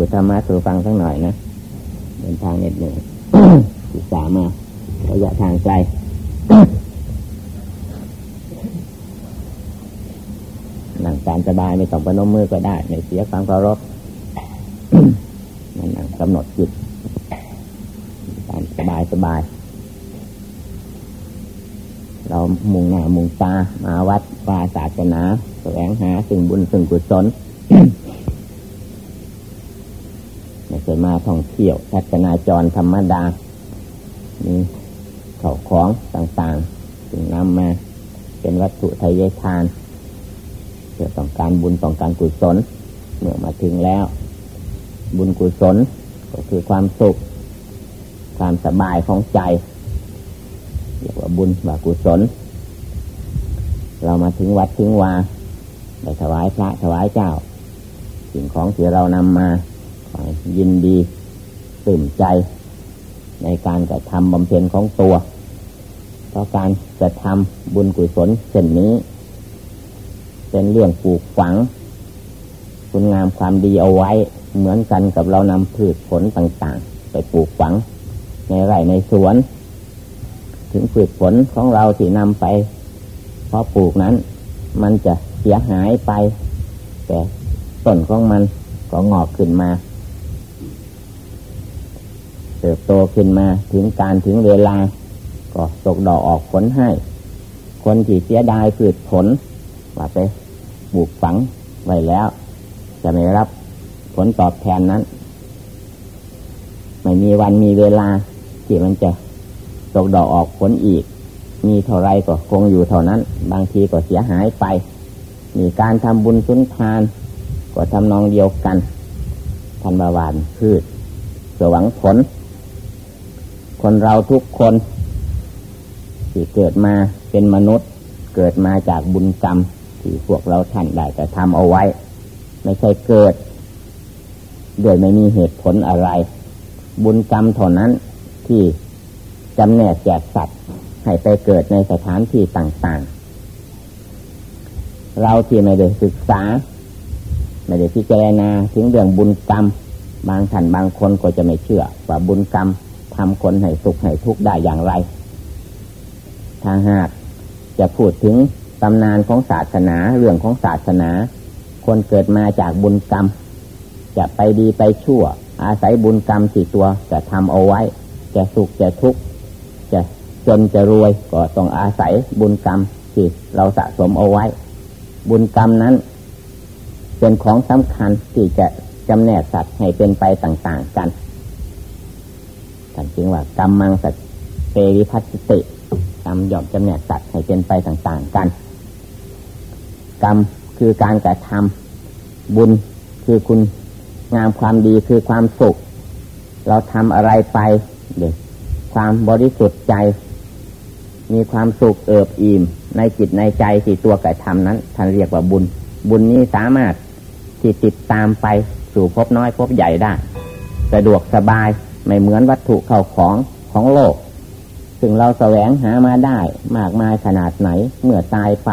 พูดธรรมะสู่ฟังสักหน่อยนะเดินทางเหน็ดเหนื่อยศึกษามาระยะทางไกลนั่งการสบายไม่ต้องประนมมือก็ได้ไม่เสียความเคารพนั่งกำหนดจิตการสบายสบาย เรามุ่งหน้ามุ่งตามาวัดวาศาสนาแสวงหาสิ่งบุญสิ่งกุศล ไม่เคยมาท่องเที่ยวทัศนาจรธรรมดามีเข่าของต่างๆจึงนำมาเป็นวัตถุทายทานเพื่อต้องการบุญต้องการกุศล เมื่อมาถึงแล้ว บุญกุศลก็คือความสุข ความสบายของใจเรียกว่าบุญว่ากุศล เรามาถึงวัดถึงวาได้ถวายพระถวายเจ้า สิ่งของที่เรานำมา ยินดีตื่นใจ ในการกระทำบำเพ็ญของตัว เพราะการกระทำบุญกุศลเช่นนี้ เป็นเรื่องปลูกฝัง คุณงามความดีเอาไว้เหมือนกันกับเรานำพืชผลต่างๆ ไปปลูกฝัง ในไร่ในสวน ถึงพืชผลของเราที่นำไปเพราะปลูกนั้น มันจะเสียหายไป แต่ต้นของมันก็งอกขึ้นมา เติบโตขึ้นมาถึงการถึงเวลา ก็ตกดอกออกผลให้ คนที่เสียดายพืชผลว่าไปปลูกฝังไว้แล้ว จะไม่รับผลตอบแทนนั้น ไม่มีวันมีเวลา ที่มันจะตกดอกออกผลอีก มีเท่าไรก็คงอยู่เท่านั้น บางทีก็เสียหายไป มีการทำบุญสุนทาน ก็ทำนองเดียวกันทันบาวานพืชเหวังผล คนเราทุกคนที่เกิดมาเป็นมนุษย์ เกิดมาจากบุญกรรมที่พวกเราท่านได้แต่ทำเอาไว้ ไม่ใช่เกิดโดยไม่มีเหตุผลอะไร บุญกรรมเท่านั้นที่จำแนกแจกสัตว์ ให้ไปเกิดในสถานที่ต่างๆ เราที่ไม่ได้ศึกษา ไม่ได้พิจารณาถึงเรื่องบุญกรรม บางท่านบางคนก็จะไม่เชื่อว่าบุญกรรม ทำคนให้สุขให้ทุกข์ได้อย่างไรทาหากจะพูดถึงตำนานของศาสนาเรื่องของศาสนา คนเกิดมาจากบุญกรรม จะไปดีไปชั่ว อาศัยบุญกรรมสี่ตัวจะทำเอาไว้ จะสุขจะทุกข์จะจนจะรวยก็ต้องอาศัยบุญกรรมที่เราสะสมเอาไว้ บุญกรรมนั้น เป็นของสำคัญที่จะจำแนกสัตว์ให้เป็นไปต่างๆกัน ท่านจึงว่ากรรมมังสัตเปริพัติติกรรมหยอมจำแนกสัตว์ให้เป็นไปต่างๆกัน กรรมคือการกระทำบุญคือคุณงามความดีคือความสุข เราทำอะไรไปเด็กความบริสุทธิ์ใจ มีความสุขเอิบอิ่ม ในจิตในใจที่ตัวกระทำนั้นท่านเรียกว่าบุญ บุญนี้สามารถที่ติดตามไปสู่พบน้อยพบใหญ่ได้ สะดวกสบาย ไม่เหมือนวัตถุเข้าของของโลก ซึ่งเราแสวงหามาได้มากมายขนาดไหนเมื่อตายไป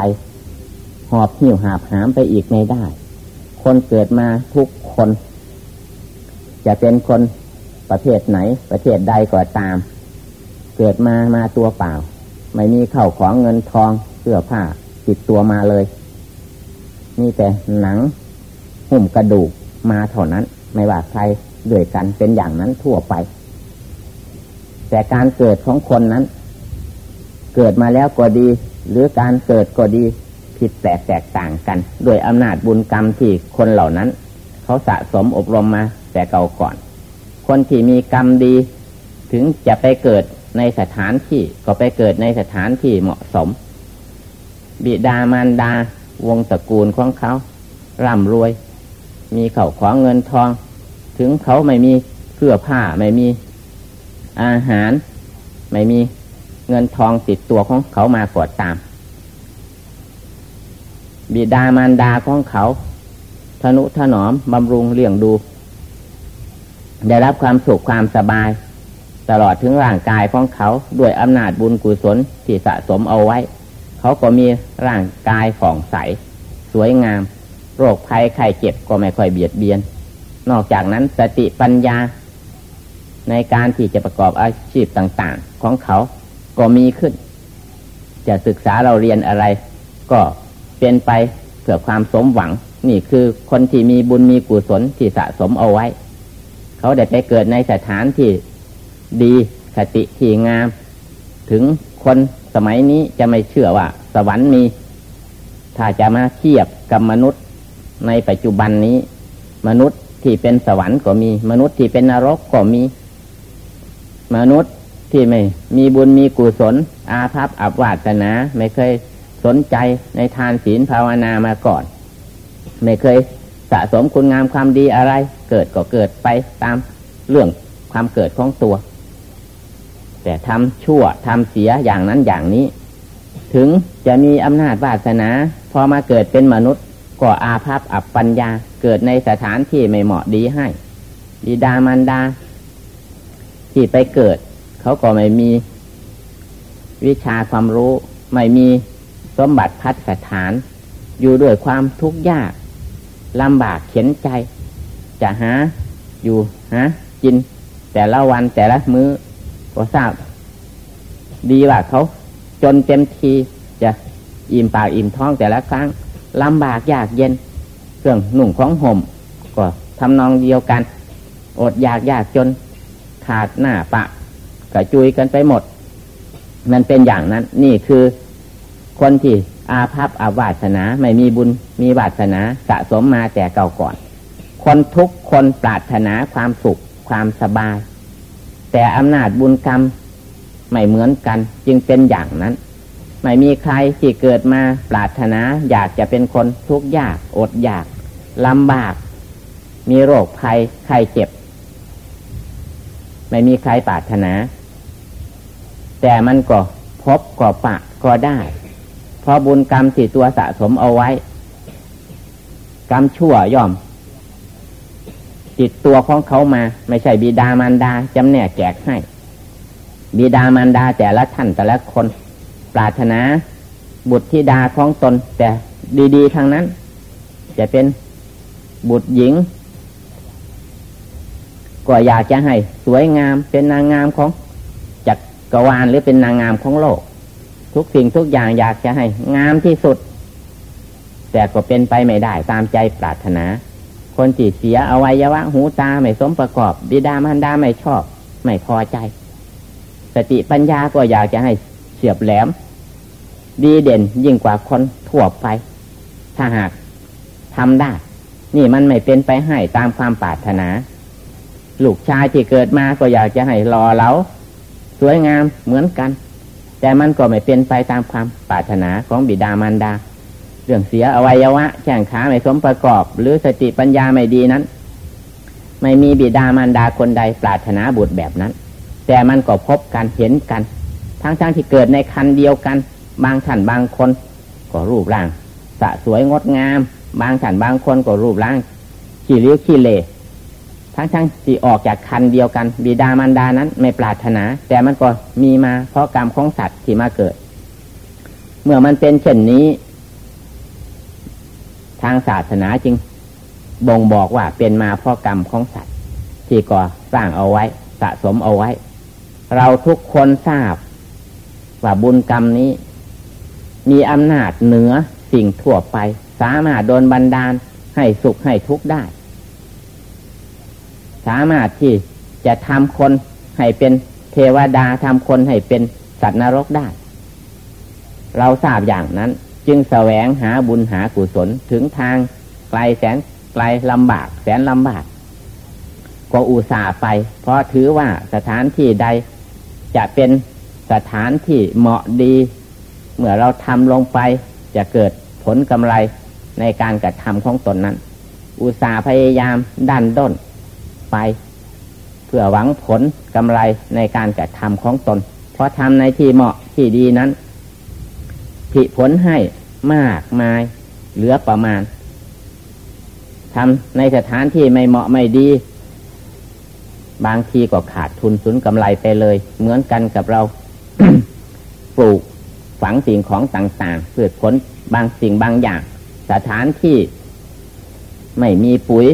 หอบหิวหาบหามไปอีกไม่ได้ คนเกิดมาทุกคน จะเป็นคนประเทศไหน ประเทศใดก็ตาม เกิดมามาตัวเปล่า ไม่มีเข้าของเงินทองเสื้อผ้าติดตัวมาเลยมีแต่หนัง หุ้มกระดูกมาเท่านั้น ไม่ว่าใคร ด้วยกันเป็นอย่างนั้นทั่วไป แต่การเกิดของคนนั้น เกิดมาแล้วก็ดี หรือการเกิดก็ดีผิดแตกแตกต่างกันด้วยอำนาจบุญกรรมที่คนเหล่านั้น เขาสะสมอบรมมาแต่เก่าก่อน คนที่มีกรรมดี ถึงจะไปเกิดในสถานที่ก็ไปเกิดในสถานที่เหมาะสม บิดามารดา วงตระกูลของเขาร่ำรวย มีเข่าของเงินทอง ถึงเขาไม่มีเสื้อผ้าไม่มีอาหาร ไม่มีเงินทองติดตัวของเขามากดตาม บิดามารดาของเขาทนุถนอมบำรุงเลี้ยงดู ได้รับความสุขความสบาย ตลอดถึงร่างกายของเขาด้วยอำนาจบุญกุศลที่สะสมเอาไว้ เขาก็มีร่างกายฝ่องใส สวยงาม โรคภัยไข้เจ็บก็ไม่ค่อยเบียดเบียน นอกจากนั้นสติปัญญาในการที่จะประกอบอาชีพต่างๆ ของเขาก็มีขึ้น จะศึกษาเราเรียนอะไร ก็เป็นไปเพื่อความสมหวัง นี่คือคนที่มีบุญมีกุศลที่สะสมเอาไว้ เขาได้ไปเกิดในสถานที่ดีคติที่งาม ถึงคนสมัยนี้จะไม่เชื่อว่า สวรรค์มี ถ้าจะมาเทียบกับมนุษย์ในปัจจุบันนี้ มนุษย์ ที่เป็นสวรรค์ก็มี มนุษย์ที่เป็นนรกก็มี มนุษย์ที่ไม่ มีบุญมีกุศล อาภัพอับวาสนา ไม่เคยสนใจในทานศีลภาวนามาก่อน ไม่เคยสะสมคุณงามความดีอะไร เกิดก็เกิดไปตามเรื่องความเกิดของตัว แต่ทำชั่วทำเสียอย่างนั้นอย่างนี้ ถึงจะมีอำนาจวาสนา พอมาเกิดเป็นมนุษย์ ก็อาภัพอับปัญญาเกิดในสถานที่ไม่เหมาะดีให้ดีดามันดา ที่ไปเกิด เขาก็ไม่มี วิชาความรู้ ไม่มีสมบัติพัฒสถาน อยู่ด้วยความทุกข์ยากลำบากเข็นใจ จะหาอยู่หากิน แต่ละวันแต่ละมือ้อก็ทราบ ดีว่าเขาจนเต็มทีจะอิ่มปากอิ่มท้องแต่ละครั้ง ลำบากยากเย็น เครื่องหนุ่งของห่มก็ทำนองเดียวกัน อดอยากยากจน ขาดหน้าปะกระจุยกันไปหมด มันเป็นอย่างนั้น นี่คือคนที่อาภัพอาวาสนาไม่มีบุญมีวาสนาสะสมมาแต่เก่าก่อน คนทุกคนปรารถนาความสุขความสบาย แต่อำนาจบุญกรรมไม่เหมือนกันจึงเป็นอย่างนั้น ไม่มีใครที่เกิดมาปรารถนาอยากจะเป็นคนทุกข์ยาก อดอยากลำบาก มีโรคภัยไข้เจ็บ ไม่มีใครปรารถนา แต่มันก็พบก็ปะก็ได้ เพราะบุญกรรมที่ตัวสะสมเอาไว้ กรรมชั่วย่อม ติดตัวของเขามา ไม่ใช่บิดามารดาจำแนกแจกให้ บิดามารดาแต่ละท่านแต่ละคน ปรารถนา บุตรธิดาของตน แต่ดี ๆทางนั้น จะเป็นบุตรหญิง ก็อยากจะให้สวยงามเป็นนางงามของจักรวาลหรือเป็นนางงามของโลก ทุกสิ่งทุกอย่างอยากจะให้ งามที่สุด แต่ก็เป็นไปไม่ได้ตามใจปรารถนา คนจีเสียอวัยวะหูตาไม่สมประกอบ บิดามารดาไม่ชอบ ไม่พอใจ สติปัญญาก็อยากจะให้เฉียบแหลม ดีเด่นยิ่งกว่าคนทั่วไป ถ้าหากทำได้ นี่มันไม่เป็นไปให้ตามความปรารถนา ลูกชายที่เกิดมาก็อยากจะให้รอเล้าสวยงามเหมือนกัน แต่มันก็ไม่เป็นไปตามความปรารถนาของบิดามารดา เรื่องเสียอวัยวะ แข่งขาไม่สมประกอบ หรือสติปัญญาไม่ดีนั้น ไม่มีบิดามารดาคนใดปรารถนาบุตรแบบนั้น แต่มันก็พบกันเห็นกัน ทั้งๆที่เกิดในคันเดียวกัน บางท่านบางคนก็รูปร่างสะสวยงดงาม บางท่านบางคนก็รูปร่างขี้ริ้วขี้เละทั้งทั้งที่ออกจากคันเดียวกัน บิดามารดานั้นไม่ปรารถนา แต่มันก็มีมาเพราะกรรมของสัตว์ที่มาเกิด เมื่อมันเป็นเช่นนี้ ทางศาสนาจึงบ่งบอกว่าเป็นมาเพราะกรรมของสัตว์ ที่ก่อสร้างเอาไว้ สะสมเอาไว้ เราทุกคนทราบ ว่าบุญกรรมนี้ มีอำนาจเหนือสิ่งทั่วไป สามารถโดนบันดาลให้สุขให้ทุกข์ได้ สามารถที่จะทำคนให้เป็นเทวดาทำคนให้เป็นสัตว์นรกได้ เราทราบอย่างนั้น จึงแสวงหาบุญหากุศลถึงทางไกลแสนไกลลำบาก แสนลำบาก ก็อุตส่าห์ไป เพราะถือว่าสถานที่ใดจะเป็นสถานที่เหมาะดี เมื่อเราทำลงไปจะเกิดผลกำไรในการกระทำของตนนั้น อุตสาห์พยายามดันด้นไป เพื่อหวังผลกำไรในการกระทำของตน เพราะทำในที่เหมาะที่ดีนั้นผลผลให้มากมายเหลือประมาณทำในสถานที่ไม่เหมาะไม่ดี บางทีก็ขาดทุนสูญกำไรไปเลย เหมือนกันกับเราปลูก ฝังสิ่งของต่างๆเกิดผลบางสิ่งบางอย่าง สถานที่ไม่มีปุ๋ย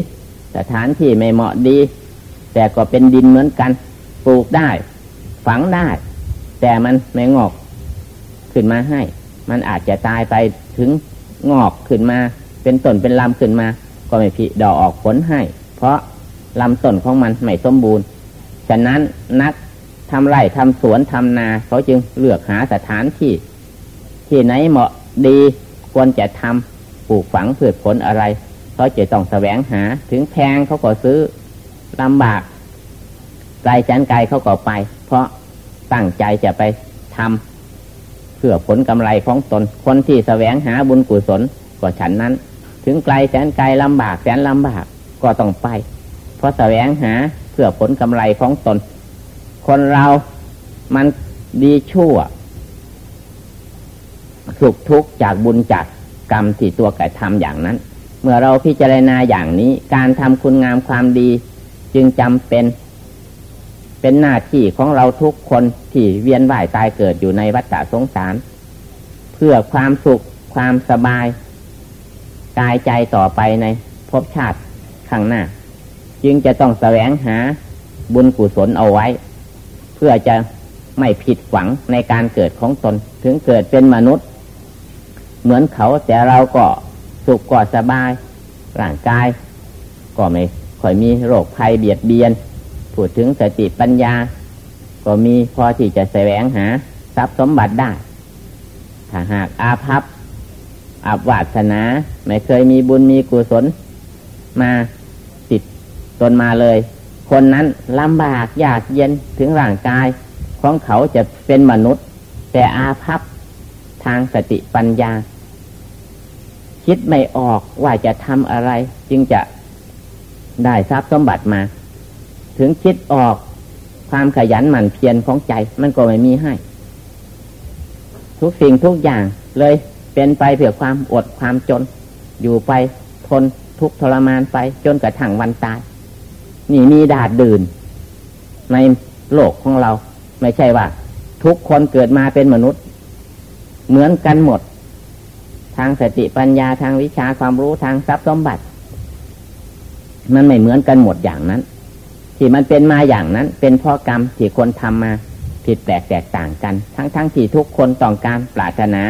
สถานที่ไม่เหมาะดี แต่ก็เป็นดินเหมือนกัน ปลูกได้ ฝังได้ แต่มันไม่งอกขึ้นมาให้ มันอาจจะตายไปถึงงอกขึ้นมา เป็นต้นเป็นลำขึ้นมา ก็ไม่ผิดอกออกผลให้ เพราะลำต้นของมันไม่สมบูรณ์ ฉะนั้นนักทำไร่ทำสวนทำนาเขาจึงเลือกหาสถานที่ ที่ไหนเหมาะดีควรจะทำปลูกฝังพืชผลอะไรเขาจะต้องแสวงหาถึงแพงเขาก็ซื้อลำบากไกลจันไกลเขาก็ไป เพราะตั้งใจจะไปทำเพื่อผลกำไรของตนคนที่แสวงหาบุญกุศลก็ฉันนั้น ถึงไกลแสนไกลลำบากแสนลำบากก็ต้องไป เพราะแสวงหาเพื่อผลกำไรของตน คนเรามันดีชั่ว สุขทุกข์จากบุญจากกรรมที่ตัวกระทำอย่างนั้น เมื่อเราพิจารณาอย่างนี้ การทำคุณงามความดี จึงจำเป็น เป็นหน้าที่ของเราทุกคนที่เวียนว่ายตายเกิดอยู่ในวัฏสงสาร เพื่อความสุขความสบายกายใจต่อไปในภพชาติข้างหน้า จึงจะต้องแสวงหาบุญกุศลเอาไว้ เพื่อจะไม่ผิดหวังในการเกิดของตน ถึงเกิดเป็นมนุษย์ เหมือนเขาแต่เราก็สุขกอสบาย ร่างกาย ก็ไม่ค่อยมีโรคภัยเบียดเบียน พูดถึงสติปัญญา ก็มีพอที่จะแสวงหาทรัพย์สมบัติได้ ถ้าหากอาภัพอับวาสนา ไม่เคยมีบุญมีกุศล มาติดตนมาเลย คนนั้นลำบากยากเย็นถึงร่างกาย ของเขาจะเป็นมนุษย์ แต่อาภัพทางสติปัญญา คิดไม่ออกว่าจะทำอะไร จึงจะได้ทรัพย์สมบัติมา ถึงคิดออกความขยันหมั่นเพียรของใจมันก็ไม่มีให้ ทุกสิ่งทุกอย่างเลยเป็นไปเพื่อความอดความจน อยู่ไปทนทุกทรมานไปจนกระทั่งวันตาย นี่มีดาดดื่น ในโลกของเรา ไม่ใช่ว่า ทุกคนเกิดมาเป็นมนุษย์ เหมือนกันหมด ทางสติปัญญาทางวิชาความรู้ทางทรัพย์สมบัติ มันไม่เหมือนกันหมดอย่างนั้น ที่มันเป็นมาอย่างนั้น เป็นพราะกรรมที่คนทำมาผิดแปลกแตกต่างกัน ทั้งๆทที่ทุกคนต้องการปรารถนา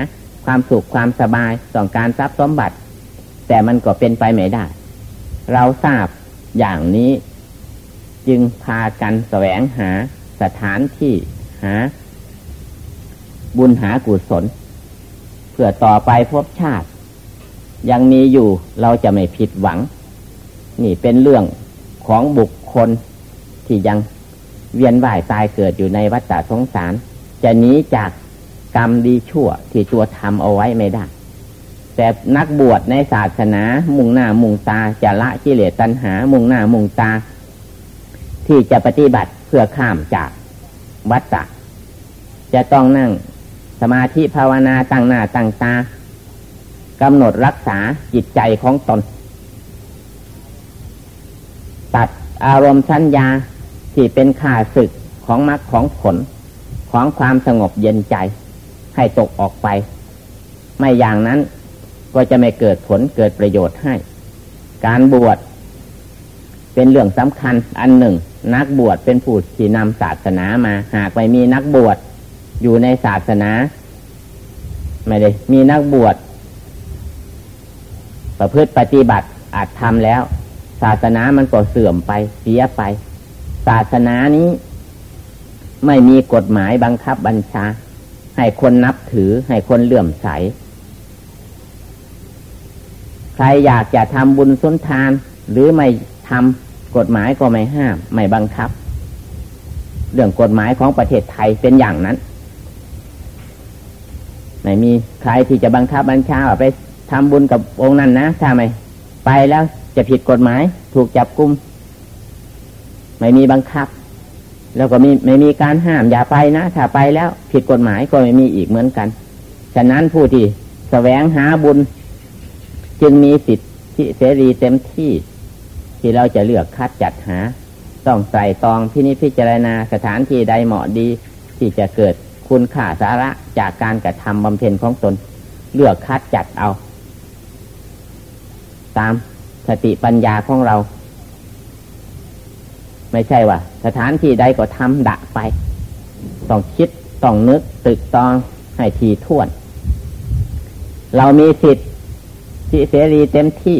ความสุขความสบายต้องการทรัพย์สมบัติ แต่มันก็เป็นไปไม่ได้ เราทราบอย่างนี้จึงพากันแสวงหาสถานที่หา บุญหากุศล เพื่อต่อไปพบชาติ ยังมีอยู่เราจะไม่ผิดหวัง นี่เป็นเรื่องของบุคคลที่ยังเวียนว่ายตายเกิดอยู่ในวัฏสงสาร จะหนีจากกรรมดีชั่วที่ตัวทำเอาไว้ไม่ได้ แต่นักบวชในศาสนา มุ่งหน้ามุ่งตาจะละกิเลสตัณหา มุ่งหน้ามุ่งตา ที่จะปฏิบัติเพื่อข้ามจากวัฏฏะจะต้องนั่ง สมาธิภาวนาตั้งหน้าตั้งตากำหนดรักษาจิตใจของตน ตัดอารมณ์สัญญาที่เป็นข่าศึกของมรรคของผล ของความสงบเย็นใจ ให้ตกออกไป ไม่อย่างนั้นก็จะไม่เกิดผลเกิดประโยชน์ให้ การบวชเป็นเรื่องสำคัญอันหนึ่ง นักบวชเป็นผู้ที่นำศาสนามา หากไม่มีนักบวช อยู่ในศาสนา ไม่ได้ มีนักบวช ประพฤติปฏิบัติอาจทำแล้ว ศาสนามันก็เสื่อมไปเสียไป ศาสนานี้ ไม่มีกฎหมายบังคับบัญชา ให้คนนับถือให้คนเลื่อมใส ใครอยากจะทำบุญสุนทาน หรือไม่ทำกฎหมายก็ไม่ห้าม ไม่บังคับ เรื่องกฎหมายของประเทศไทยเป็นอย่างนั้น ไม่มีใครที่จะบังคับบัญชาไปทำบุญกับองค์นั้นนะถ้าไม่ไปแล้วจะผิดกฎหมาย ถูกจับกุม ไม่มีบังคับ แล้วก็มีไม่มีการห้ามอย่าไปนะถ้าไปแล้วผิดกฎหมายก็ไม่มีอีกเหมือนกัน ฉะนั้นผู้ที่แสวงหาบุญ จึงมีสิทธิเสรีเต็มที่ที่เราจะเลือกคัดจัดหา ต้องใส่ตองพินิจพิจารณาสถานที่ใดเหมาะดีที่จะเกิด คุณค่าสาระจากการกระทำบำเพ็ญของตน เลือกคัดจัดเอา ตามสติปัญญาของเรา ไม่ใช่ว่า สถานที่ใดก็ทำดะไป ต้องคิด ต้องนึกตึกตองให้ทีท่วน เรามีสิทธิ์ที่เสรีเต็มที่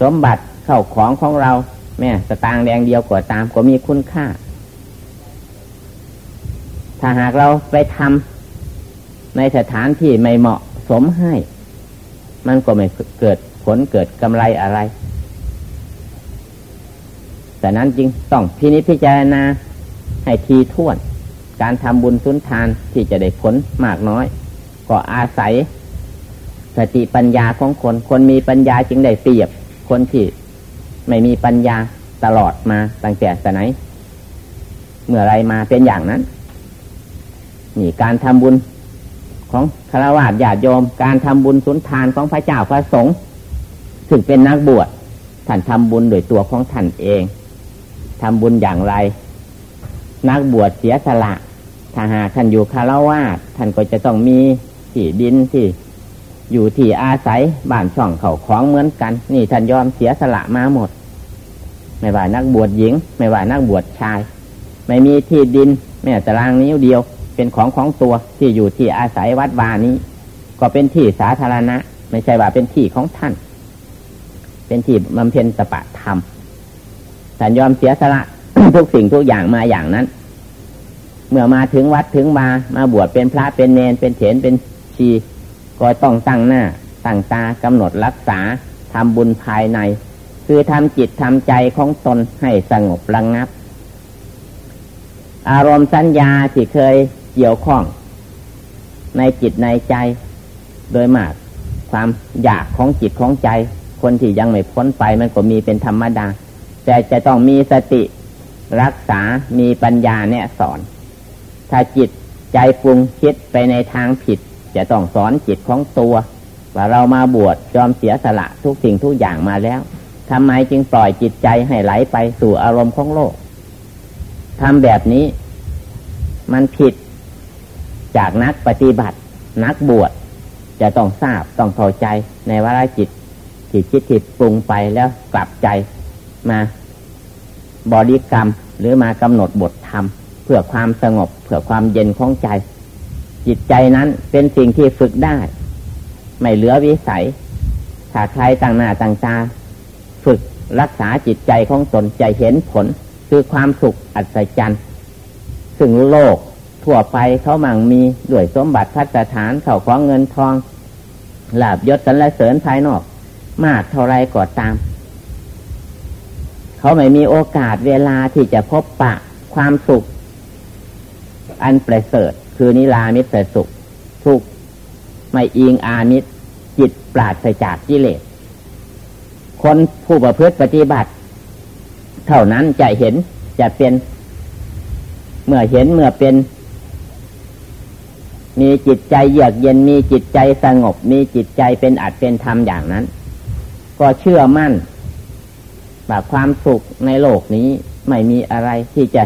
สมบัติเข้าของของเรา แม่สตางค์แดงเดียวกว่าตามก็มีคุณค่า ถ้าหากเราไปทำในสถานที่ไม่เหมาะสมให้ มันก็ไม่เกิดผลเกิดกำไรอะไร แต่นั้นจริงต้องพินิจพิจารณาให้ทีท่วน การทำบุญสุนทานที่จะได้ผลมากน้อย ก็อาศัย สติปัญญาของคน คนมีปัญญาจึงได้เปรียบ คนที่ไม่มีปัญญาตลอดมาตั้งแต่สไหน เมื่อไรมาเป็นอย่างนั้น นี่การทำบุญของคารวะญาติโยม การทำบุญสุนทานของพระเจ้าพระสงฆ์ถึงเป็นนักบวชท่านทำบุญโดยตัวของท่านเองทำบุญอย่างไร นักบวชเสียสละถ้าหากท่านอยู่คารวะท่านก็จะต้องมีที่ดินที่อยู่ที่อาศัยบ้านช่องเขาของเหมือนกัน นี่ท่านยอมเสียสละมาหมด ไม่ว่านักบวชหญิง ไม่ว่านักบวชชาย ไม่มีที่ดินแม้ตารางนิ้วเดียว เป็นของของตัวที่อยู่ที่อาศัยวัดวานี้ ก็เป็นที่สาธารณะ ไม่ใช่ว่าเป็นที่ของท่าน เป็นที่บำเพ็ญสปะธรรมท่านยอมเสียสละทุกสิ่งทุกอย่างมาอย่างนั้น เมื่อมาถึงวัดถึงมามาบวชเป็นพระเป็นเนนเป็นเถรเป็นชีก็ต้องตั้งหน้าตั้งตากำหนดรักษาทำบุญภายใน คือทำจิตทำใจของตนให้สงบระงงับ อารมณ์สัญญาที่เคย เกี่ยวข้อง ในจิตในใจ โดยมาก ความอยากของจิตของใจ คนที่ยังไม่พ้นไปมันก็มีเป็นธรรมดา แต่จะต้องมีสติรักษามีปัญญาเนี่ยสอน ถ้าจิตใจปรุงคิดไปในทางผิด จะต้องสอนจิตของตัว ว่าเรามาบวชยอมเสียสละทุกสิ่งทุกอย่างมาแล้วทำไมจึงปล่อยจิตใจให้ไหลไปสู่อารมณ์ของโลกทำแบบนี้ มันผิด จากนักปฏิบัติ นักบวชจะต้องทราบต้องเข้าใจในวาระจิตจิตคิดผิดปรุงไปแล้วกลับใจมาบริกรรมหรือมากำหนดบทธรรม เพื่อความสงบเพื่อความเย็นของใจ จิตใจนั้นเป็นสิ่งที่ฝึกได้ ไม่เหลือวิสัยถ้าใครต่างหน้าต่างตาฝึกรักษาจิตใจของตนใจเห็นผลคือความสุขอัศจรรย์ซึ่งโลก ทั่วไปเขามั่งมีด้วยสมบัติพัฒฐานเขาของเงินทองลาบยศสรรเสริญภายนอก มากเท่าไรก็ตาม เขาไม่มีโอกาสเวลาที่จะพบปะความสุข อันประเสริฐคือนิรามิตรสุข ทุกไม่อิงอามิตรจิตปราศจากกิเลส คนผู้ประพฤติปฏิบัติ เท่านั้นจะเห็นจะเป็น เมื่อเห็นเมื่อเป็น มีจิตใจเยือกเย็นมีจิตใจสงบ มีจิตใจเป็นอัดเป็นธรรมอย่างนั้น ก็เชื่อมั่นว่าความสุขในโลกนี้ไม่มีอะไรที่จะ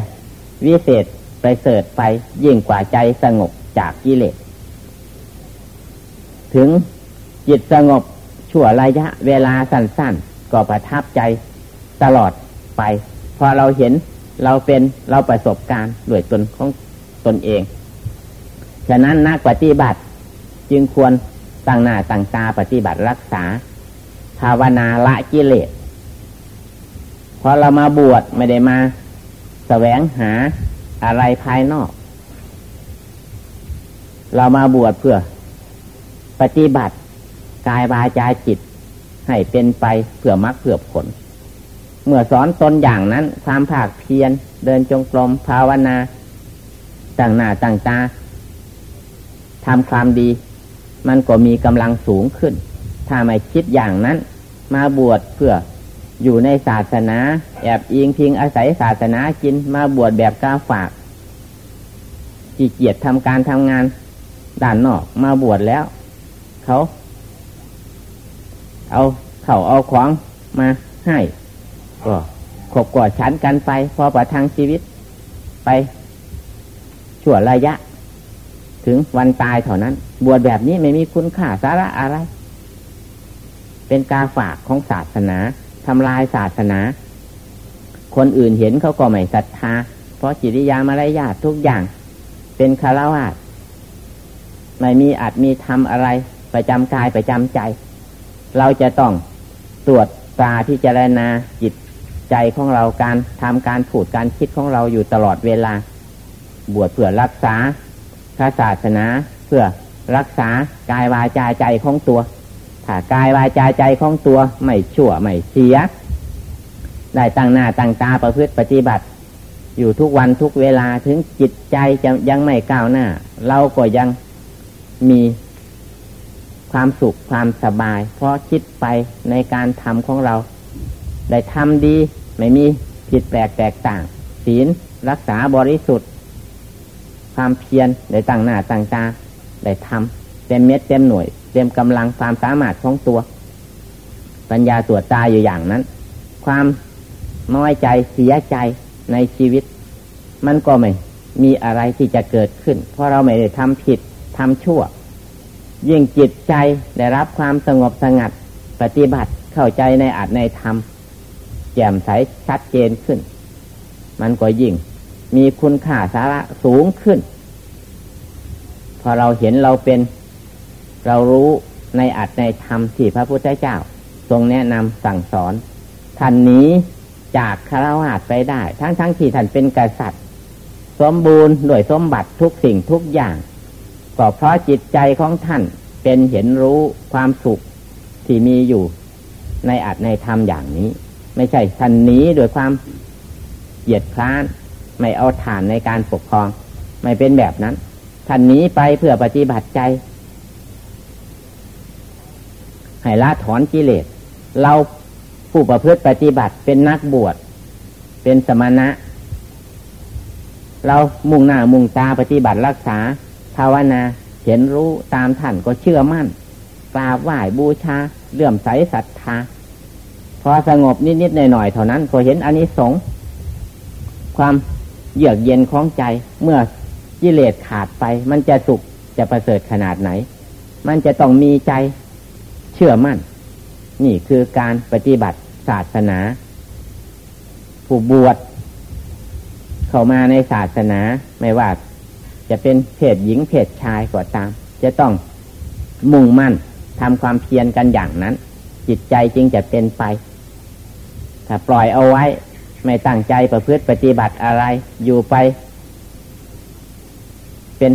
วิเศษไปเสดไปยิ่งกว่าใจสงบจากกิเลส ถึงจิตสงบชั่วระยะเวลาสั้นๆ ก็ประทับใจตลอดไป พอเราเห็นเราเป็นเราประสบการณ์ด้วยตนของตนเอง ฉะนั้นนักปฏิบัติ จึงควรตั้งหน้าตั้งตาปฏิบัติรักษา ภาวนาละกิเลสพอเรามาบวชไม่ได้มาแสวงหาอะไรภายนอก เรามาบวชเพื่อ ปฏิบัติกายวาจาจิต ให้เป็นไปเพื่อมรรคเพื่อผล เมื่อสอนตนอย่างนั้น ความภาคเพียรเดินจงกรมภาวนาต่างหน้าต่างตา ทำความดี มันก็มีกำลังสูงขึ้น ถ้าไม่คิดอย่างนั้น มาบวชเพื่ออยู่ในศาสนา แอบอิงพิงอาศัยศาสนากินมาบวชแบบกาฝากจีเกียรทำการทำงาน ด่านนอกมาบวชแล้ว เขา เอาเขาเอาของมาให้ก็ขบกอดฉันกันไป พอประทังชีวิตไปชั่วระยะ ถึงวันตายเท่านั้น บวชแบบนี้ไม่มีคุณค่าสาระอะไร เป็นการฝากของศาสนาทำลายศาสนา คนอื่นเห็นเขาก็ไม่ศรัทธา เพราะจิริยามารยาททุกอย่าง เป็นคารวะไม่มีอาจมีทำอะไร ประจำกายประจำใจ เราจะต้องตรวจตราพิจารณาจิตใจของเราการทำการผูดการคิดของเราอยู่ตลอดเวลา บวชเพื่อรักษา พระศาสนาเพื่อรักษากายวาจาใจของตัว ถ้ากายวาจาใจของตัวไม่ชั่วไม่เสีย ได้ตั้งหน้าตั้งตาประพฤติปฏิบัติ อยู่ทุกวันทุกเวลาถึงจิตใจจะยังไม่ก้าวหน้า เราก็ยังมีความสุขความสบาย เพราะคิดไปในการทำของเรา ได้ทำดีไม่มีผิดแปลกแตกต่าง ศีลรักษาบริสุทธิ์ ความเพียรได้ตั้งหน้าตั้งตาได้ทำเต็มเม็ดเต็มหน่วย เต็มกำลังความสามารถของตัว ปัญญาตรวจตาอยู่อย่างนั้น ความน้อยใจเสียใจในชีวิต มันก็ไม่มีอะไรที่จะเกิดขึ้น เพราะเราไม่ได้ทำผิดทำชั่ว ยิ่งจิตใจได้รับความสงบสงัดปฏิบัติเข้าใจในอัตในธรรมแจ่มใสชัดเจนขึ้น มันก็ยิ่ง มีคุณค่าสาระสูงขึ้น พอเราเห็นเราเป็นเรารู้ในอัตในธรรมที่พระพุทธเจ้า ทรงแนะนำสั่งสอนท่านนี้จากคารวะไปได้ ทั้งทั้งที่ท่านเป็นกษัตริย์ สมบูรณ์ด้วยสมบัติทุกสิ่งทุกอย่าง ก็เพราะจิตใจของท่านเป็นเห็นรู้ความสุขที่มีอยู่ในอัตในธรรมอย่างนี้ ไม่ใช่ท่านนี้โดยความเหยียดคร้าน ไม่เอาฐานในการปกครอง ไม่เป็นแบบนั้น ท่านหนีไปเพื่อปฏิบัติใจ ให้ละถอนกิเลส เราผู้ประพฤติปฏิบัติเป็นนักบวช เป็นสมณะ เรามุ่งหน้ามุ่งตาปฏิบัติรักษา ภาวนาเห็นรู้ตามท่านก็เชื่อมั่นกราบไหว้บูชาเลื่อมใสศรัทธาพอสงบนิดๆหน่อยๆเท่านั้นก็เห็นอันนี้สงความ เยือกเย็นของใจ เมื่อกิเลสขาดไป มันจะสุขจะประเสริฐขนาดไหน มันจะต้องมีใจเชื่อมั่น นี่คือการปฏิบัติศาสนา ผู้บวชเข้ามาในศาสนาไม่ว่าจะเป็นเพศหญิงเพศชายก็ตาม จะต้องมุ่งมั่นทำความเพียรกันอย่างนั้น จิตใจจึงจะเป็นไป ถ้าปล่อยเอาไว้ ไม่ตั้งใจประพฤติปฏิบัติอะไร อยู่ไป เป็น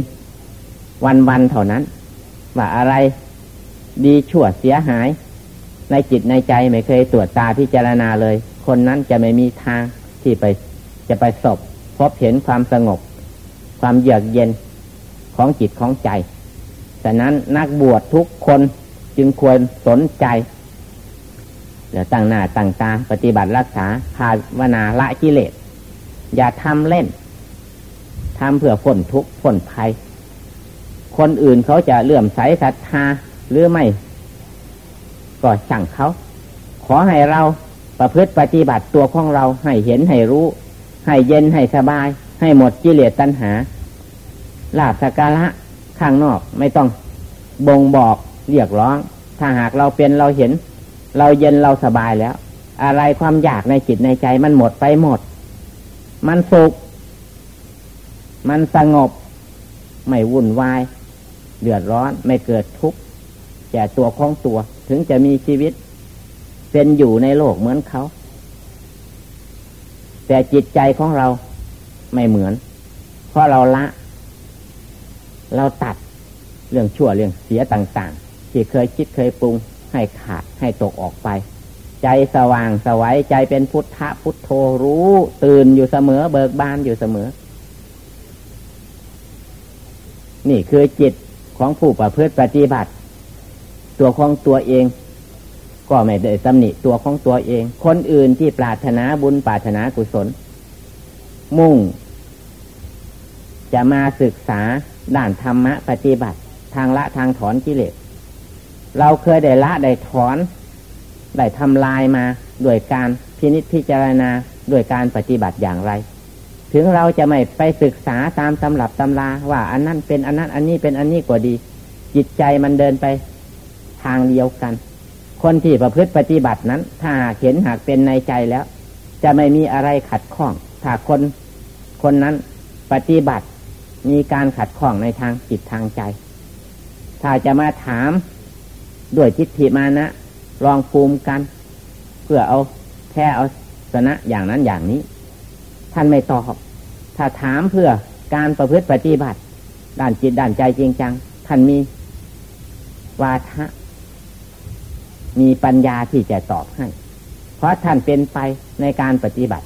วันๆเท่านั้น ว่าอะไรดีชั่วเสียหาย ในจิตในใจไม่เคยตรวจตาพิจารณาเลย คนนั้นจะไม่มีทางที่ไปจะไปสบพบเห็นความสงบ ความเยือกเย็นของจิตของใจแต่นั้นนักบวชทุกคนจึงควรสนใจ แล้วตั้งหน้าตั้งตาปฏิบัติรักษาภาวนาละกิเลส อย่าทำเล่นทำเพื่อพ้นทุกข์พ้นภัย คนอื่นเขาจะเลื่อมใสศรัทธาหรือไม่ก็ช่งเขา ขอให้เราประพฤติปฏิบัติตัวของเราให้เห็นให้รู้ ให้เย็นให้สบาย ให้หมดกิเลสตัณหาลาบสการะข้างนอกไม่ต้องบ่งบอกเรียกร้อง ถ้าหากเราเป็นเราเห็น เราเย็นเราสบายแล้ว อะไรความอยากในจิตในใจมันหมดไปหมด มันสุข มันสงบ ไม่วุ่นวาย เดือดร้อนไม่เกิดทุกข์แก่ตัวของตัว ถึงจะมีชีวิต เป็นอยู่ในโลกเหมือนเขา แต่จิตใจของเราไม่เหมือน เพราะเราละ เราตัดเรื่องชั่วเรื่องเสียต่าง ๆ ที่เคยคิดเคยปรุง ให้ขาดให้ตกออกไป ใจสว่างสวัยใจเป็นพุทธะพุทโธรู้ตื่นอยู่เสมอเบิกบานอยู่เสมอ นี่คือจิตของผู้ประพฤติปฏิบัติ ตัวของตัวเอง ก็ไม่ได้ตำหนิตัวของตัวเอง คนอื่นที่ปรารถนาบุญปรารถนากุศล มุ่ง จะมาศึกษาด้านธรรมะปฏิบัติ ทางละทางถอนกิเลส เราเคยได้ละได้ถอน ได้ทำลายมาด้วยการพินิจพิจารณาด้วยการปฏิบัติอย่างไร ถึงเราจะไม่ไปศึกษาตามตำรับตำราว่าอันนั้นเป็นอันนั้นอันนี้เป็นอันนี้กว่าดี จิตใจมันเดินไปทางเดียวกัน คนที่ประพฤติปฏิบัตินั้น ถ้าเห็นหากเป็นในใจแล้ว จะไม่มีอะไรขัดข้อง ถ้าคนคนนั้นปฏิบัติมีการขัดข้องในทางจิตทางใจ ถ้าจะมาถาม ด้วยจิตฐิมานะลองภูมิกัน เพื่อเอาแค่เอาชนะอย่างนั้นอย่างนี้ ท่านไม่ตอบถ้าถามเพื่อการประพฤติปฏิบัติ ด้านจิตด้านใจจริงจัง ท่านมี วาทะ มีปัญญาที่จะตอบให้ เพราะท่านเป็นไปในการปฏิบัติ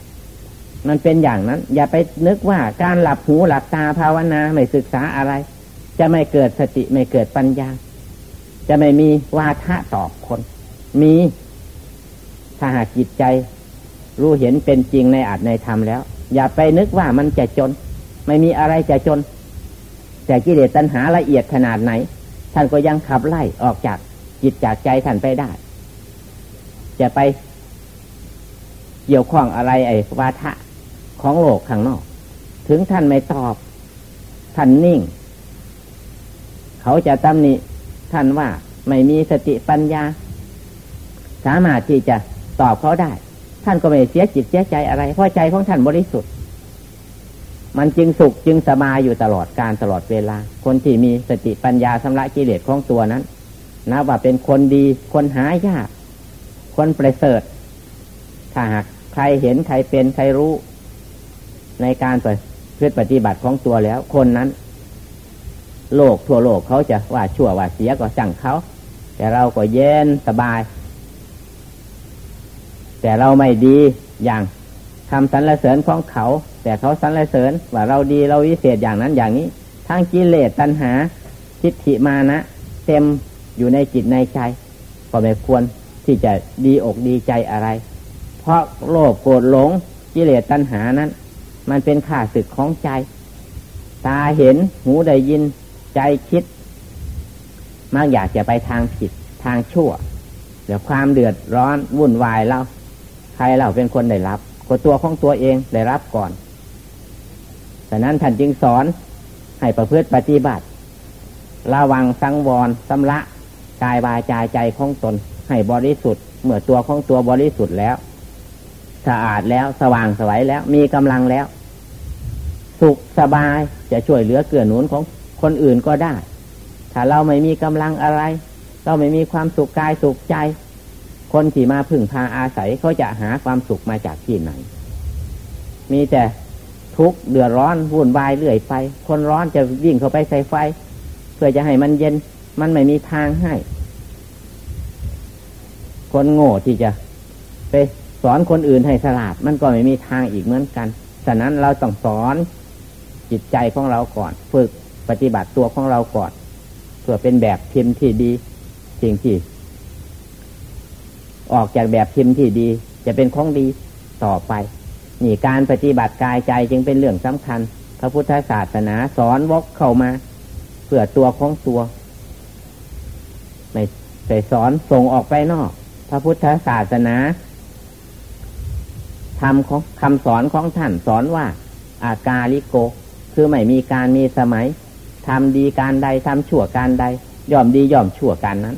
มันเป็นอย่างนั้น อย่าไปนึกว่าการหลับหูหลับตาภาวนาไม่ศึกษาอะไร จะไม่เกิดสติไม่เกิดปัญญา จะไม่มีวาทะตอบคน มีถ้าหากจิตใจ รู้เห็นเป็นจริงในอาจในธรรมแล้ว อย่าไปนึกว่ามันจะจน ไม่มีอะไรจะจน แต่กิเลสตัณหาละเอียดขนาดไหน ท่านก็ยังขับไล่ออกจากจิตจากใจท่านไปได้ จะไปเกี่ยวข้องอะไรไอ้วาทะของโลกข้างนอก ถึงท่านไม่ตอบ ท่านนิ่ง เขาจะตำหนิ ท่านว่า ไม่มีสติปัญญา สามารถที่จะตอบเขาได้ ท่านก็ไม่เสียจิตเสียใจอะไร เพราะใจของท่านบริสุทธิ์ มันจึงสุขจึงสบายอยู่ตลอดการตลอดเวลา คนที่มีสติปัญญาสำระกิเลสของตัวนั้นนับว่าเป็นคนดีคนหายาก คนประเสริฐถ้าหากใครเห็นใครเป็นใครรู้ ในการปฏิปฏิบัติของตัวแล้ว คนนั้น โลกทั่วโลกเขาจะว่าชั่วว่าเสียก็สั่งเขา แต่เราก็เย็นสบาย แต่เราไม่ดีอย่างทำสรรเสริญของเขา แต่เขาสรรเสริญว่าเราดีเราวิเศษอย่างนั้นอย่างนี้ทั้งกิเลสตัณหาทิฏฐิมานะเต็มอยู่ในจิตในใจก็ไม่ควรที่จะดีอกดีใจอะไร เพราะโลภโกรธหลงกิเลสตัณหานั้น มันเป็นข่าศึกของใจ ตาเห็นหูได้ยิน ใจคิดมักอยากจะไปทางผิดทางชั่วเดี๋ยวความเดือดร้อนวุ่นวายเราใครเราเป็นคนได้รับก็ตัวของตัวเองได้รับก่อนแต่นั้นท่านจึงสอนให้ประพฤติปฏิบัติ ระวังสังวรสำละกายวาจาใจของตน ให้บริสุทธิ์เมื่อตัวของตัวบริสุทธิ์แล้ว สะอาดแล้วสว่างสวัยแล้วมีกำลังแล้ว สุขสบายจะช่วยเหลือเกื้อหนุนของ คนอื่นก็ได้ ถ้าเราไม่มีกำลังอะไร เราไม่มีความสุขกายสุขใจ คนที่มาพึ่งพาอาศัยเขาจะหาความสุขมาจากที่ไหน มีแต่ทุกข์เดือดร้อนวุ่นวายเรื่อยไป คนร้อนจะวิ่งเข้าไปใส่ไฟ เพื่อจะให้มันเย็นมันไม่มีทางให้ คนโง่ที่จะไปสอนคนอื่นให้ฉลาด มันก็ไม่มีทางอีกเหมือนกัน ฉะนั้นเราต้องสอนจิตใจของเราก่อน ฝึก ปฏิบัติตัวของเราก่อนเพื่อเป็นแบบพิมพ์ที่ดีสิ่งที่ออกจากแบบพิมพ์ที่ดี จะเป็นของดีต่อไป นี่การปฏิบัติกายใจจึงเป็นเรื่องสำคัญ พระพุทธศาสนาสอนวกเข้ามา เพื่อตัวของตัวไม่ใส่สอนส่งออกไปนอก พระพุทธศาสนาทำของคำสอนของท่านสอนว่า อากาลิโก คือไม่มีการมีสมัย ทำดีการใดทำชั่วการใด ย่อมดีย่อมชั่วการนั้น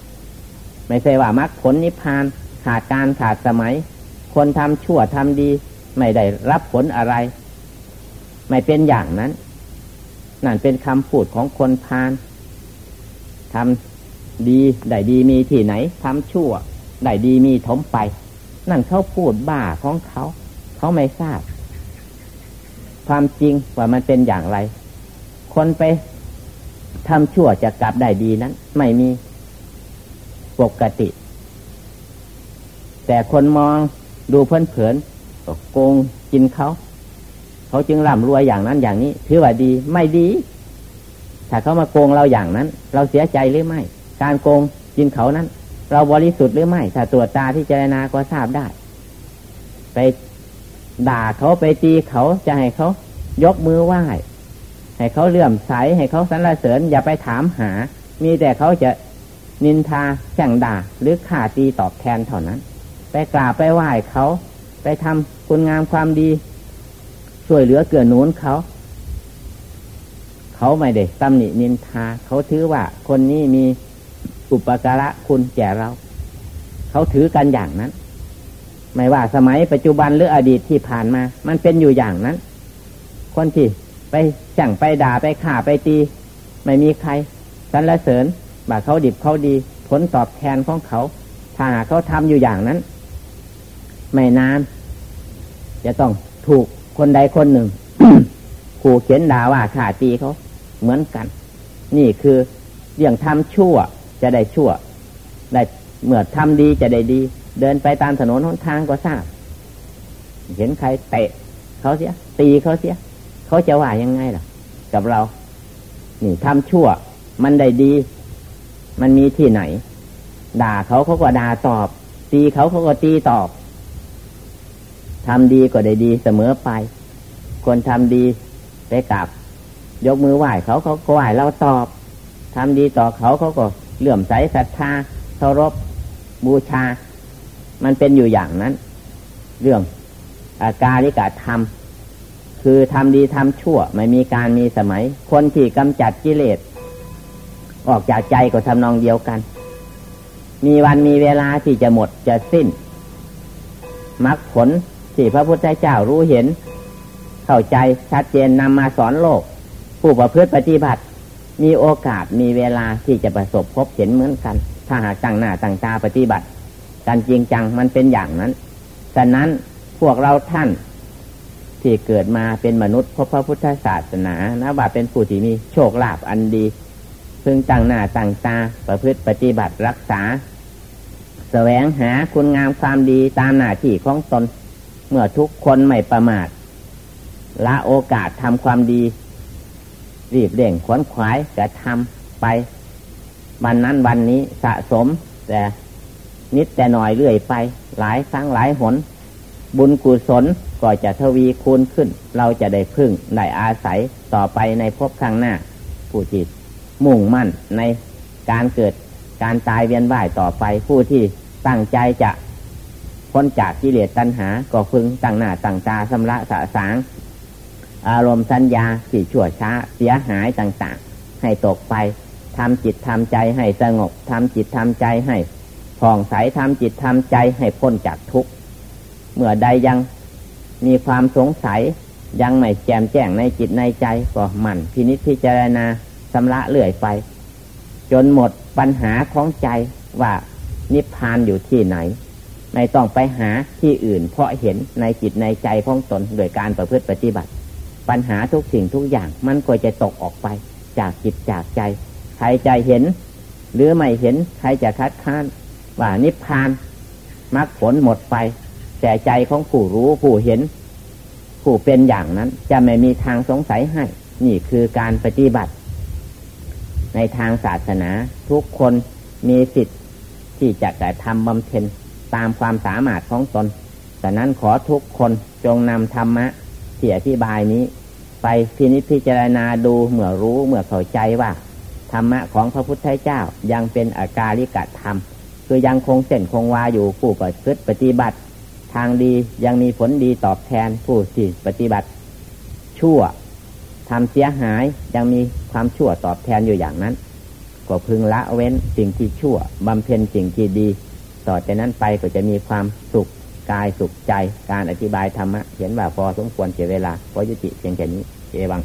ไม่ใช่ว่ามรรคผลนิพพานขาดการขาดสมัย คนทำชั่วทำดี ไม่ได้รับผลอะไร ไม่เป็นอย่างนั้น นั่นเป็นคำพูดของคนพานทำดีได้ดีมีที่ไหนทำชั่วได้ดีมีถมไป นั่นเขาพูดบ้าของเขา เขาไม่ทราบ ความจริงว่ามันเป็นอย่างไร คนไป ทำชั่วจะกลับได้ดีนั้น ไม่มีปกติ แต่คนมองดูเพลินเผินโกงกินเขาเขาจึงร่ำรวยอย่างนั้นอย่างนี้ถือว่าดีไม่ดี ถ้าเขามาโกงเราอย่างนั้น เราเสียใจหรือไม่ การโกงกินเขานั้น เราบริสุทธิ์หรือไม่ ถ้าตรวจตาที่เจรนาก็ทราบได้ ไปด่าเขาไปตีเขาจะให้เขายกมือไหว้ ให้เขาเลื่อมใสให้เขาสรรเสริญอย่าไปถามหา มีแต่เขาจะนินทาแข่งด่าหรือข่าตีตอบแทนเท่านั้น ไปกราบไปไหว้เขาไปทำคุณงามความดี ช่วยเหลือเกื้อหนุนเขา เขาไม่ได้ตำหนินินทา เขาถือว่าคนนี้มีอุปการะคุณแก่เรา เขาถือกันอย่างนั้น ไม่ว่าสมัยปัจจุบันหรืออดีตที่ผ่านมา มันเป็นอยู่อย่างนั้น คนที่ ไปจั่งไปด่าไปข่าไปตี ไม่มีใครสรรเสริญบ่าเขาดิบเขาดี ผลตอบแทนของเขา ถ้าหากเขาทำอยู่อย่างนั้น ไม่นาน จะต้องถูกคนใดคนหนึ่งขู่เขียนด่าว่าข่าตีเขา เหมือนกัน นี่คือเรื่องทำชั่วจะได้ชั่ว ได้เมื่อทำดีจะได้ดี เดินไปตามถนนหนทางก็ทราบ เห็นใครเตะเขาเสีย ตีเขาเสีย เขาจะว่ายังไงล่ะ กับเรา นี่ทำชั่ว มันได้ดี มันมีที่ไหน ด่าเขาเขาก็ด่าตอบ ตีเขาเขาก็ตีตอบทำดีก็ได้ดีเสมอไป คนทำดีไปกราบยกมือไหว้เขาเขาก็ไหว้เราตอบทำดีต่อเขาเขาก็เลื่อมใสศรัทธาเคารพบูชา มันเป็นอยู่อย่างนั้น เรื่อง อาการิกาธรรม คือทำดีทำชั่ว ไม่มีการมีสมัย คนที่กำจัดกิเลส ออกจากใจก็ทำนองเดียวกัน มีวันมีเวลาที่จะหมดจะสิ้นมรรคผลที่พระพุทธเจ้ารู้เห็น เข้าใจชัดเจนนำมาสอนโลก ผู้ประพฤติปฏิบัติ มีโอกาสมีเวลาที่จะประสบพบเห็นเหมือนกัน ถ้าหากตั้งหน้าตั้งตาปฏิบัติ การจริงจังมันเป็นอย่างนั้นฉะนั้นพวกเราท่าน ที่เกิดมาเป็นมนุษย์พบพระพุทธศาสนานะว่าเป็นผู้ที่มีโชคลาภอันดีพึงตั้งหน้าตั้งตาประพฤติปฏิบัติรักษา แสวงหาคุณงามความดีตามหน้าที่ของตน เมื่อทุกคนไม่ประมาทละโอกาสทำความดี รีบเร่งขวนขวายจะทำไป วันนั้นวันนี้สะสม แต่นิดแต่หน่อยเรื่อยไป หลายครั้งหลายหน บุญกุศล ก็จะทวีคูณขึ้น เราจะได้พึ่งได้อาศัยต่อไปในภพข้างหน้า ผู้ที่มุ่งมั่นในการเกิดการตายเวียนว่ายต่อไปผู้ที่ตั้งใจจะพ้นจากกิเลสตัณหา ก็พึงตั้งหน้าตั้งตาสำระสะสาง อารมณ์สัญญาสี่ชั่วช้าเสียหายต่างๆ ให้ตกไปทำจิตทำใจให้สงบทำจิตทำใจให้ผ่องใสทำจิตทำใจให้พ้นจากทุกข์เมื่อใดยัง มีความสงสัยยังไม่แจ่มแจ้งในจิตในใจก็หมั่นพินิจพิจารณาสำระเลื่อยไป จนหมดปัญหาของใจว่านิพพานอยู่ที่ไหน ไม่ต้องไปหาที่อื่น เพราะเห็นในจิตในใจของตนโดยการประพฤติปฏิบัติ ปัญหาทุกสิ่งทุกอย่างมันก็จะตกออกไป จากจิตจากใจ ใครจะเห็น หรือไม่เห็นใครจะคัดค้าน ว่านิพพานมรรคผลหมดไป แต่ใจของผู้รู้ผู้เห็น ผู้เป็นอย่างนั้น จะไม่มีทางสงสัยให้ นี่คือการปฏิบัติ ในทางศาสนาทุกคนมีสิทธิ์ที่จะแต่ทำบำเพ็ญตามความสามารถของตนแต่นั้นขอทุกคนจงนำธรรมะที่อธิบายนี้ ไปพินิจพิจารณาดูเมื่อรู้เมื่อเข้าใจว่า ธรรมะของพระพุทธเจ้ายังเป็นอาการิกะธรรม คือยังคงเส้นคงวาอยู่ผู้ปฏิบัติปฏิบัติ ทางดียังมีผลดีตอบแทนผู้ที่ปฏิบัติ ชั่วทำเสียหายยังมีความชั่วตอบแทนอยู่อย่างนั้น ก็พึงละเว้นสิ่งที่ชั่วบำเพ็ญสิ่งที่ดี ต่อจากนั้นไปก็จะมีความสุขกายสุขใจ การอธิบายธรรมะเห็นว่าพอสมควรเสียเวลาพอยุติเพียงแค่นี้เอวัง